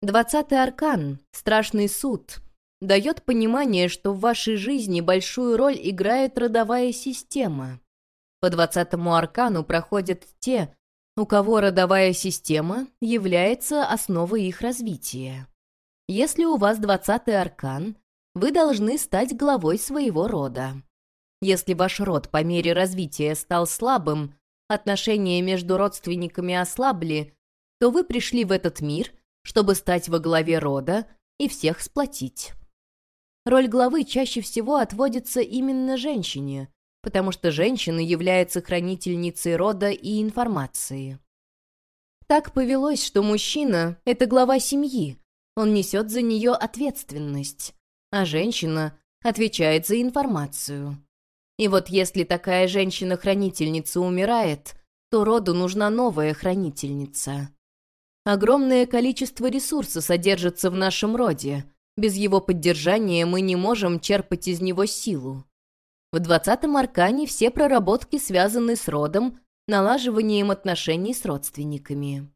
Двадцатый аркан, страшный суд, дает понимание, что в вашей жизни большую роль играет родовая система. По двадцатому аркану проходят те, у кого родовая система является основой их развития. Если у вас двадцатый аркан, вы должны стать главой своего рода. Если ваш род по мере развития стал слабым, отношения между родственниками ослабли, то вы пришли в этот мир, чтобы стать во главе рода и всех сплотить. Роль главы чаще всего отводится именно женщине, потому что женщина является хранительницей рода и информации. Так повелось, что мужчина — это глава семьи, он несет за нее ответственность, а женщина отвечает за информацию. И вот если такая женщина-хранительница умирает, то роду нужна новая хранительница. Огромное количество ресурса содержится в нашем роде. Без его поддержания мы не можем черпать из него силу. В двадцатом аркане все проработки связаны с родом, налаживанием отношений с родственниками.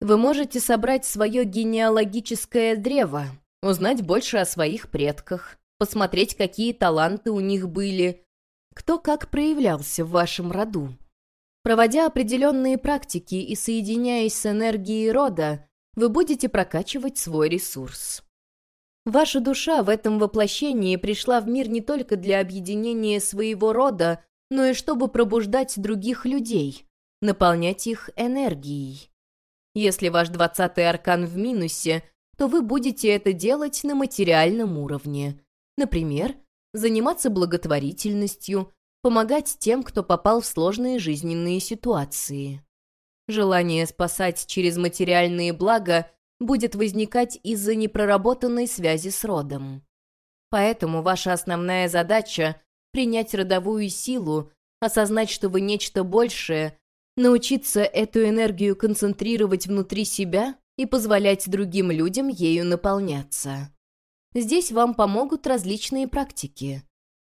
Вы можете собрать свое генеалогическое древо, узнать больше о своих предках, посмотреть, какие таланты у них были, кто как проявлялся в вашем роду. Проводя определенные практики и соединяясь с энергией рода, вы будете прокачивать свой ресурс. Ваша душа в этом воплощении пришла в мир не только для объединения своего рода, но и чтобы пробуждать других людей, наполнять их энергией. Если ваш двадцатый аркан в минусе, то вы будете это делать на материальном уровне. Например, заниматься благотворительностью, помогать тем, кто попал в сложные жизненные ситуации. Желание спасать через материальные блага будет возникать из-за непроработанной связи с родом. Поэтому ваша основная задача — принять родовую силу, осознать, что вы нечто большее, научиться эту энергию концентрировать внутри себя и позволять другим людям ею наполняться. Здесь вам помогут различные практики.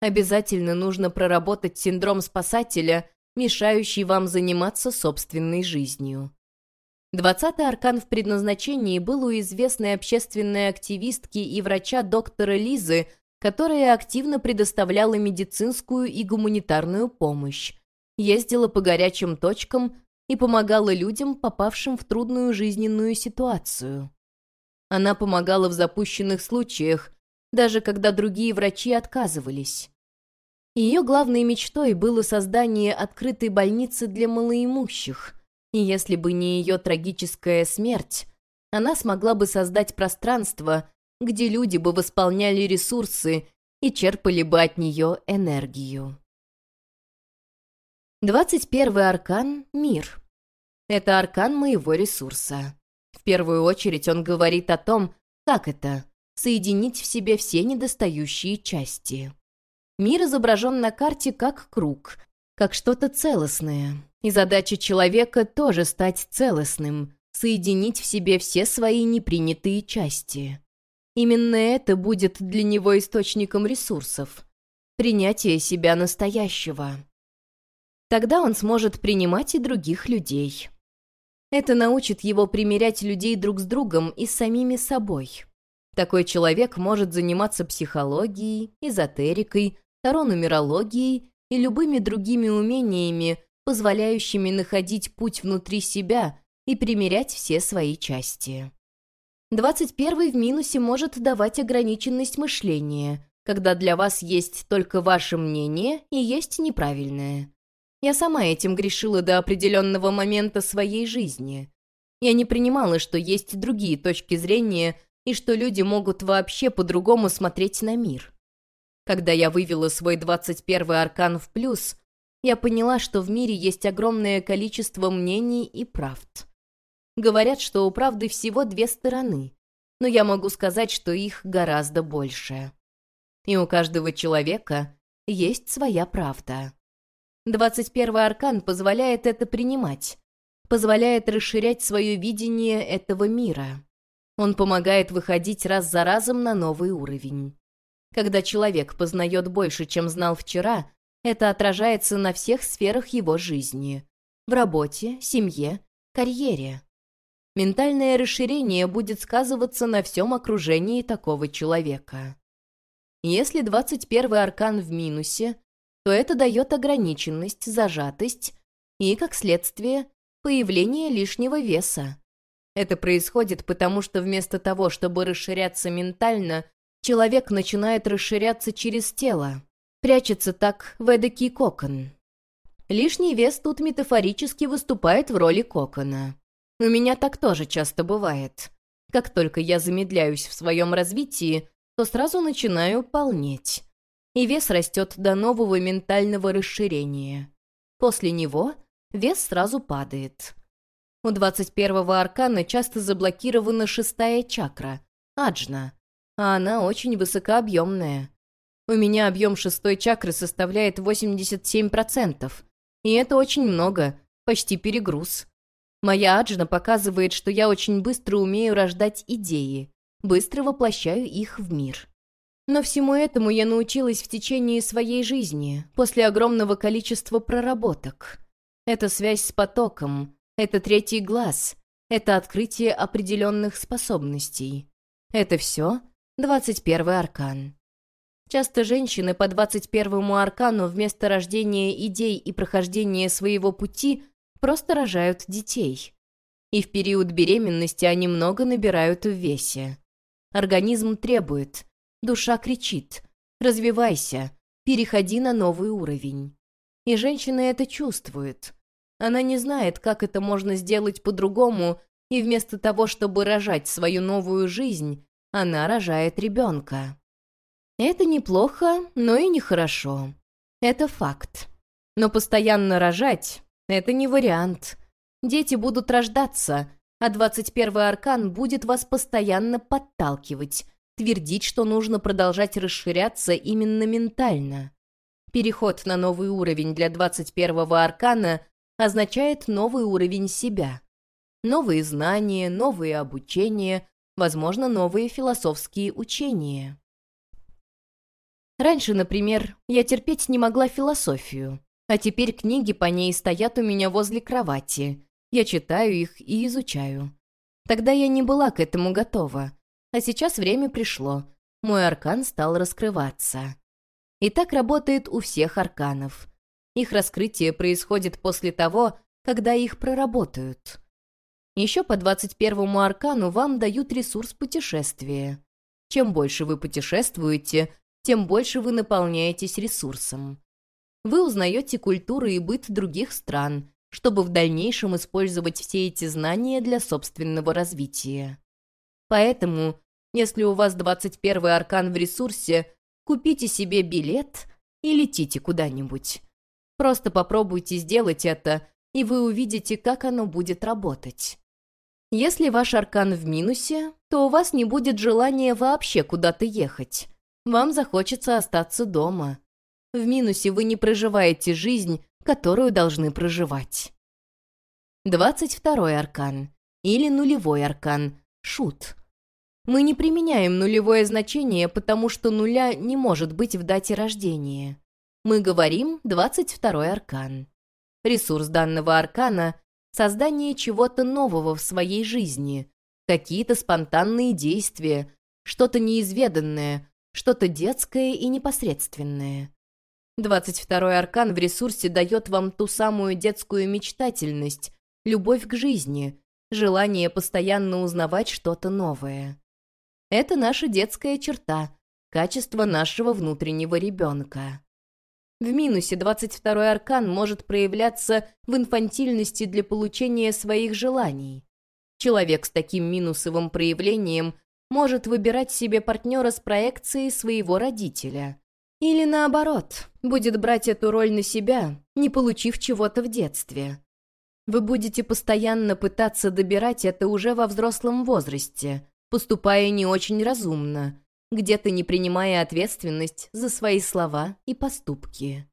Обязательно нужно проработать синдром спасателя, мешающий вам заниматься собственной жизнью. Двадцатый аркан в предназначении был у известной общественной активистки и врача доктора Лизы, которая активно предоставляла медицинскую и гуманитарную помощь, ездила по горячим точкам и помогала людям, попавшим в трудную жизненную ситуацию. Она помогала в запущенных случаях, даже когда другие врачи отказывались. Ее главной мечтой было создание открытой больницы для малоимущих, и если бы не ее трагическая смерть, она смогла бы создать пространство, где люди бы восполняли ресурсы и черпали бы от нее энергию. 21 аркан — мир. Это аркан моего ресурса. В первую очередь он говорит о том, как это — соединить в себе все недостающие части. Мир изображен на карте как круг, как что-то целостное. И задача человека тоже стать целостным, соединить в себе все свои непринятые части. Именно это будет для него источником ресурсов. Принятие себя настоящего. Тогда он сможет принимать и других людей. Это научит его примирять людей друг с другом и с самими собой. Такой человек может заниматься психологией, эзотерикой, таро-нумерологией и любыми другими умениями, позволяющими находить путь внутри себя и примерять все свои части. 21 в минусе может давать ограниченность мышления, когда для вас есть только ваше мнение и есть неправильное. Я сама этим грешила до определенного момента своей жизни. Я не принимала, что есть другие точки зрения и что люди могут вообще по-другому смотреть на мир. Когда я вывела свой 21 аркан в плюс, я поняла, что в мире есть огромное количество мнений и правд. Говорят, что у правды всего две стороны, но я могу сказать, что их гораздо больше. И у каждого человека есть своя правда. 21 аркан позволяет это принимать, позволяет расширять свое видение этого мира. Он помогает выходить раз за разом на новый уровень. Когда человек познает больше, чем знал вчера, это отражается на всех сферах его жизни. В работе, семье, карьере. Ментальное расширение будет сказываться на всем окружении такого человека. Если 21 аркан в минусе, то это дает ограниченность, зажатость и, как следствие, появление лишнего веса. Это происходит потому, что вместо того, чтобы расширяться ментально, человек начинает расширяться через тело, прячется так в эдакий кокон. Лишний вес тут метафорически выступает в роли кокона. У меня так тоже часто бывает. Как только я замедляюсь в своем развитии, то сразу начинаю полнеть. И вес растет до нового ментального расширения. После него вес сразу падает. У 21-го аркана часто заблокирована шестая чакра, аджна, а она очень высокообъемная. У меня объем шестой чакры составляет 87%, и это очень много, почти перегруз. Моя аджна показывает, что я очень быстро умею рождать идеи, быстро воплощаю их в мир. Но всему этому я научилась в течение своей жизни, после огромного количества проработок. Это связь с потоком, это третий глаз, это открытие определенных способностей. Это все 21 аркан. Часто женщины по 21 аркану вместо рождения идей и прохождения своего пути просто рожают детей. И в период беременности они много набирают в весе. Организм требует, душа кричит «развивайся», переходи на новый уровень. И женщина это чувствует. Она не знает, как это можно сделать по-другому, и вместо того, чтобы рожать свою новую жизнь, она рожает ребенка. Это неплохо, но и нехорошо. Это факт. Но постоянно рожать это не вариант. Дети будут рождаться, а 21-й аркан будет вас постоянно подталкивать, твердить, что нужно продолжать расширяться именно ментально. Переход на новый уровень для 21-го аркана означает новый уровень себя. Новые знания, новые обучения, возможно, новые философские учения. Раньше, например, я терпеть не могла философию. А теперь книги по ней стоят у меня возле кровати. Я читаю их и изучаю. Тогда я не была к этому готова. А сейчас время пришло. Мой аркан стал раскрываться. И так работает у всех арканов. Их раскрытие происходит после того, когда их проработают. Еще по 21 аркану вам дают ресурс путешествия. Чем больше вы путешествуете, тем больше вы наполняетесь ресурсом вы узнаете культуры и быт других стран, чтобы в дальнейшем использовать все эти знания для собственного развития. Поэтому, если у вас 21 аркан в ресурсе, купите себе билет и летите куда-нибудь. Просто попробуйте сделать это, и вы увидите, как оно будет работать. Если ваш аркан в минусе, то у вас не будет желания вообще куда-то ехать. Вам захочется остаться дома. В минусе вы не проживаете жизнь, которую должны проживать. 22 аркан. Или нулевой аркан. Шут. Мы не применяем нулевое значение, потому что нуля не может быть в дате рождения. Мы говорим 22 аркан. Ресурс данного аркана — создание чего-то нового в своей жизни, какие-то спонтанные действия, что-то неизведанное, что-то детское и непосредственное. 22-й аркан в ресурсе дает вам ту самую детскую мечтательность, любовь к жизни, желание постоянно узнавать что-то новое. Это наша детская черта, качество нашего внутреннего ребенка. В минусе 22-й аркан может проявляться в инфантильности для получения своих желаний. Человек с таким минусовым проявлением может выбирать себе партнера с проекцией своего родителя. Или наоборот, будет брать эту роль на себя, не получив чего-то в детстве. Вы будете постоянно пытаться добирать это уже во взрослом возрасте, поступая не очень разумно, где-то не принимая ответственность за свои слова и поступки.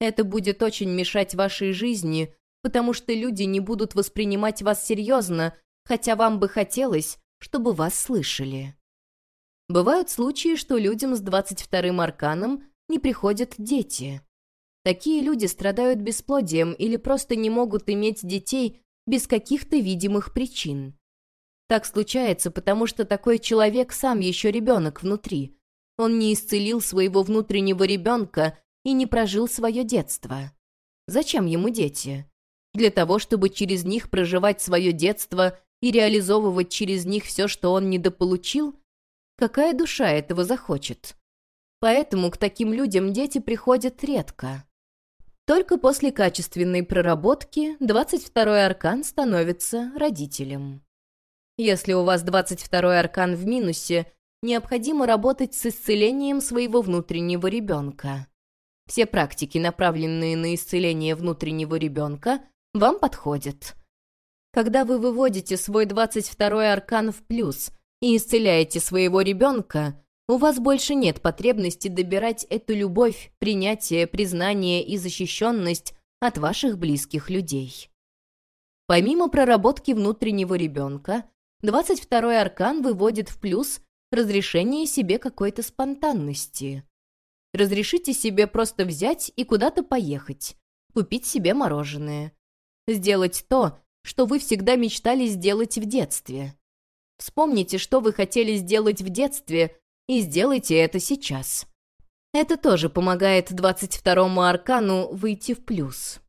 Это будет очень мешать вашей жизни, потому что люди не будут воспринимать вас серьезно, хотя вам бы хотелось, чтобы вас слышали. Бывают случаи, что людям с 22-м арканом не приходят дети. Такие люди страдают бесплодием или просто не могут иметь детей без каких-то видимых причин. Так случается, потому что такой человек сам еще ребенок внутри. Он не исцелил своего внутреннего ребенка и не прожил свое детство. Зачем ему дети? Для того, чтобы через них проживать свое детство и реализовывать через них все, что он недополучил? Какая душа этого захочет? Поэтому к таким людям дети приходят редко. Только после качественной проработки 22-й аркан становится родителем. Если у вас 22-й аркан в минусе, необходимо работать с исцелением своего внутреннего ребенка. Все практики, направленные на исцеление внутреннего ребенка, вам подходят. Когда вы выводите свой 22-й аркан в плюс и исцеляете своего ребенка, у вас больше нет потребности добирать эту любовь, принятие, признание и защищенность от ваших близких людей. Помимо проработки внутреннего ребенка, 22-й аркан выводит в плюс разрешение себе какой-то спонтанности. Разрешите себе просто взять и куда-то поехать, купить себе мороженое. Сделать то, что вы всегда мечтали сделать в детстве. Вспомните, что вы хотели сделать в детстве, и сделайте это сейчас. Это тоже помогает 22-му аркану выйти в плюс.